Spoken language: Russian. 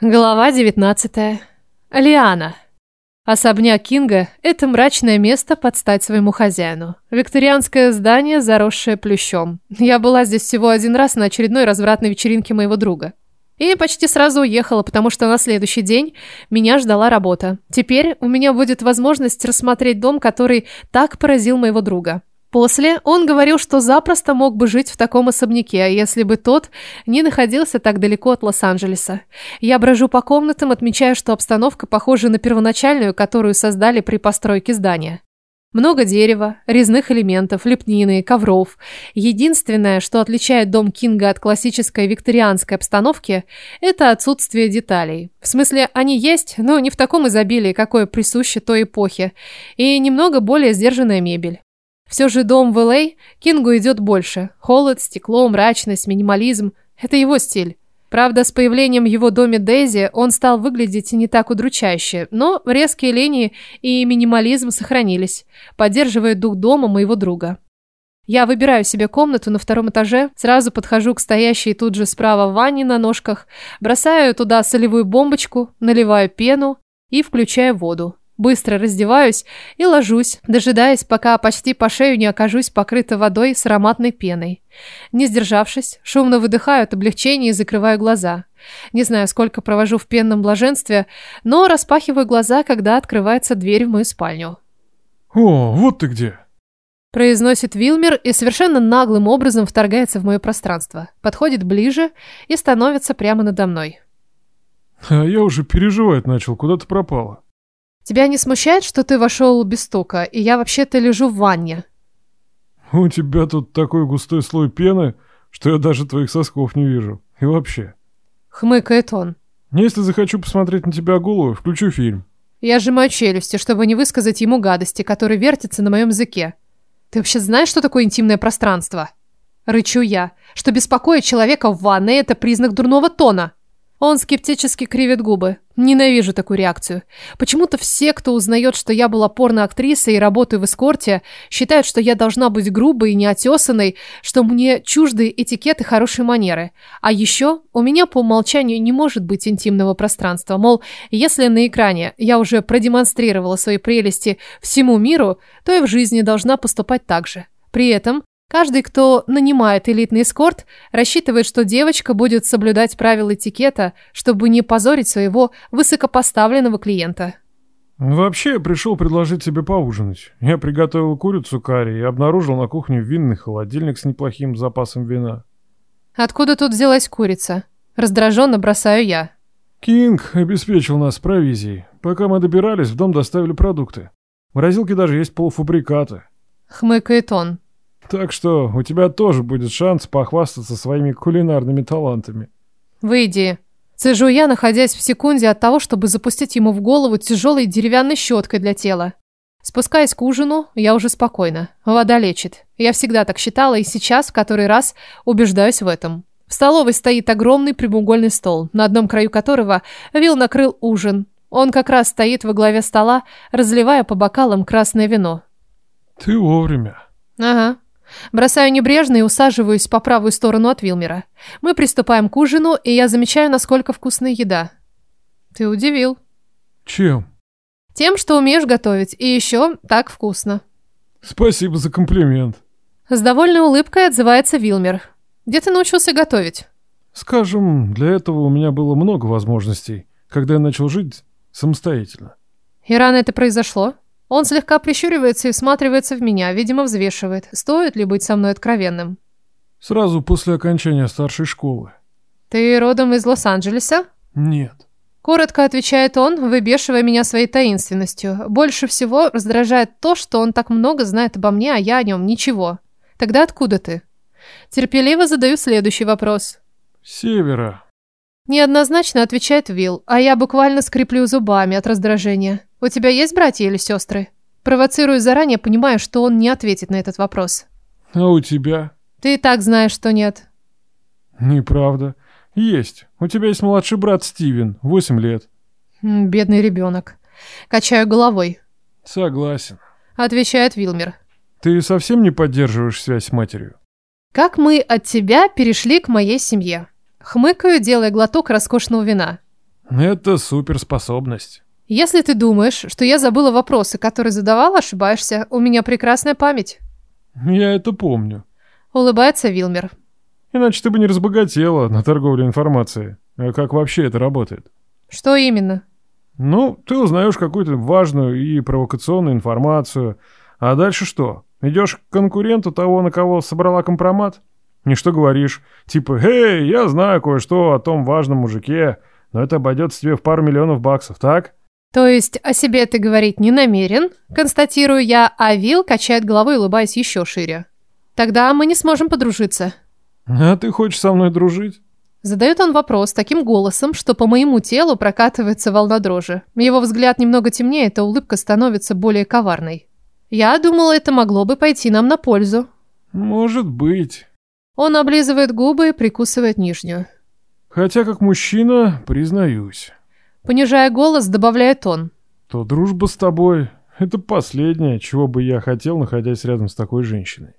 Глава 19. Лиана. Особняк Кинга – это мрачное место под стать своему хозяину. Викторианское здание, заросшее плющом. Я была здесь всего один раз на очередной развратной вечеринке моего друга. И почти сразу уехала, потому что на следующий день меня ждала работа. Теперь у меня будет возможность рассмотреть дом, который так поразил моего друга. После он говорил, что запросто мог бы жить в таком особняке, если бы тот не находился так далеко от Лос-Анджелеса. Я брожу по комнатам, отмечая, что обстановка похожа на первоначальную, которую создали при постройке здания. Много дерева, резных элементов, лепнины, ковров. Единственное, что отличает дом Кинга от классической викторианской обстановки, это отсутствие деталей. В смысле, они есть, но не в таком изобилии, какое присуще той эпохе, и немного более сдержанная мебель. Все же дом в Л.А. Кингу идет больше. Холод, стекло, мрачность, минимализм – это его стиль. Правда, с появлением в его доме Дейзи он стал выглядеть не так удручающе, но резкие линии и минимализм сохранились, поддерживая дух дома моего друга. Я выбираю себе комнату на втором этаже, сразу подхожу к стоящей тут же справа ванне на ножках, бросаю туда солевую бомбочку, наливаю пену и включаю воду. Быстро раздеваюсь и ложусь, дожидаясь, пока почти по шею не окажусь покрыта водой с ароматной пеной. Не сдержавшись, шумно выдыхаю от облегчения и закрываю глаза. Не знаю, сколько провожу в пенном блаженстве, но распахиваю глаза, когда открывается дверь в мою спальню. «О, вот ты где!» Произносит Вилмер и совершенно наглым образом вторгается в мое пространство. Подходит ближе и становится прямо надо мной. А я уже переживать начал, куда ты пропала. Тебя не смущает, что ты вошел без стука, и я вообще-то лежу в ванне? У тебя тут такой густой слой пены, что я даже твоих сосков не вижу. И вообще. Хмыкает он. Если захочу посмотреть на тебя голову, включу фильм. Я сжимаю челюсти, чтобы не высказать ему гадости, которые вертятся на моем языке. Ты вообще знаешь, что такое интимное пространство? Рычу я, что беспокоить человека в ванной – это признак дурного тона. Он скептически кривит губы. Ненавижу такую реакцию. Почему-то все, кто узнает, что я была порноактрисой и работаю в эскорте, считают, что я должна быть грубой и неотесанной, что мне чужды этикет и хорошие манеры. А еще у меня по умолчанию не может быть интимного пространства. Мол, если на экране я уже продемонстрировала свои прелести всему миру, то и в жизни должна поступать так же. При этом Каждый, кто нанимает элитный эскорт, рассчитывает, что девочка будет соблюдать правила этикета, чтобы не позорить своего высокопоставленного клиента. Вообще, я пришел предложить тебе поужинать. Я приготовил курицу карри и обнаружил на кухне винный холодильник с неплохим запасом вина. Откуда тут взялась курица? Раздраженно бросаю я. Кинг обеспечил нас провизией. Пока мы добирались, в дом доставили продукты. В морозилке даже есть полуфабрикаты. Хмыкает он. Так что у тебя тоже будет шанс похвастаться своими кулинарными талантами. Выйди. Цежу я, находясь в секунде от того, чтобы запустить ему в голову тяжелой деревянной щеткой для тела. Спускаясь к ужину, я уже спокойна. Вода лечит. Я всегда так считала и сейчас в который раз убеждаюсь в этом. В столовой стоит огромный прямоугольный стол, на одном краю которого Вил накрыл ужин. Он как раз стоит во главе стола, разливая по бокалам красное вино. Ты вовремя. Ага. Бросаю небрежно и усаживаюсь по правую сторону от Вилмера. Мы приступаем к ужину, и я замечаю, насколько вкусная еда. Ты удивил. Чем? Тем, что умеешь готовить, и еще так вкусно. Спасибо за комплимент. С довольной улыбкой отзывается Вилмер. Где ты научился готовить? Скажем, для этого у меня было много возможностей, когда я начал жить самостоятельно. И рано это произошло? Он слегка прищуривается и всматривается в меня, видимо, взвешивает, стоит ли быть со мной откровенным. Сразу после окончания старшей школы. Ты родом из Лос-Анджелеса? Нет. Коротко отвечает он, выбешивая меня своей таинственностью. Больше всего раздражает то, что он так много знает обо мне, а я о нем ничего. Тогда откуда ты? Терпеливо задаю следующий вопрос. Севера. Неоднозначно отвечает Вил, а я буквально скреплю зубами от раздражения. У тебя есть братья или сестры? Провоцирую заранее, понимая, что он не ответит на этот вопрос. А у тебя? Ты и так знаешь, что нет. Неправда. Есть. У тебя есть младший брат Стивен, 8 лет. Бедный ребенок. Качаю головой. Согласен. Отвечает Вилмер. Ты совсем не поддерживаешь связь с матерью? Как мы от тебя перешли к моей семье? Хмыкаю, делая глоток роскошного вина. Это суперспособность. Если ты думаешь, что я забыла вопросы, которые задавала, ошибаешься. У меня прекрасная память. Я это помню. Улыбается Вилмер. Иначе ты бы не разбогатела на торговле информацией. А как вообще это работает? Что именно? Ну, ты узнаешь какую-то важную и провокационную информацию. А дальше что? Идешь к конкуренту того, на кого собрала компромат? И что говоришь? Типа, «Эй, я знаю кое-что о том важном мужике, но это обойдется тебе в пару миллионов баксов, так?» То есть о себе ты говорить не намерен, констатирую я, а Вил качает головой, улыбаясь еще шире. Тогда мы не сможем подружиться. А ты хочешь со мной дружить? Задает он вопрос таким голосом, что по моему телу прокатывается волна дрожи. Его взгляд немного темнеет, а улыбка становится более коварной. Я думала, это могло бы пойти нам на пользу. Может быть. Он облизывает губы и прикусывает нижнюю. Хотя как мужчина, признаюсь. Понижая голос, добавляет он. То дружба с тобой — это последнее, чего бы я хотел, находясь рядом с такой женщиной.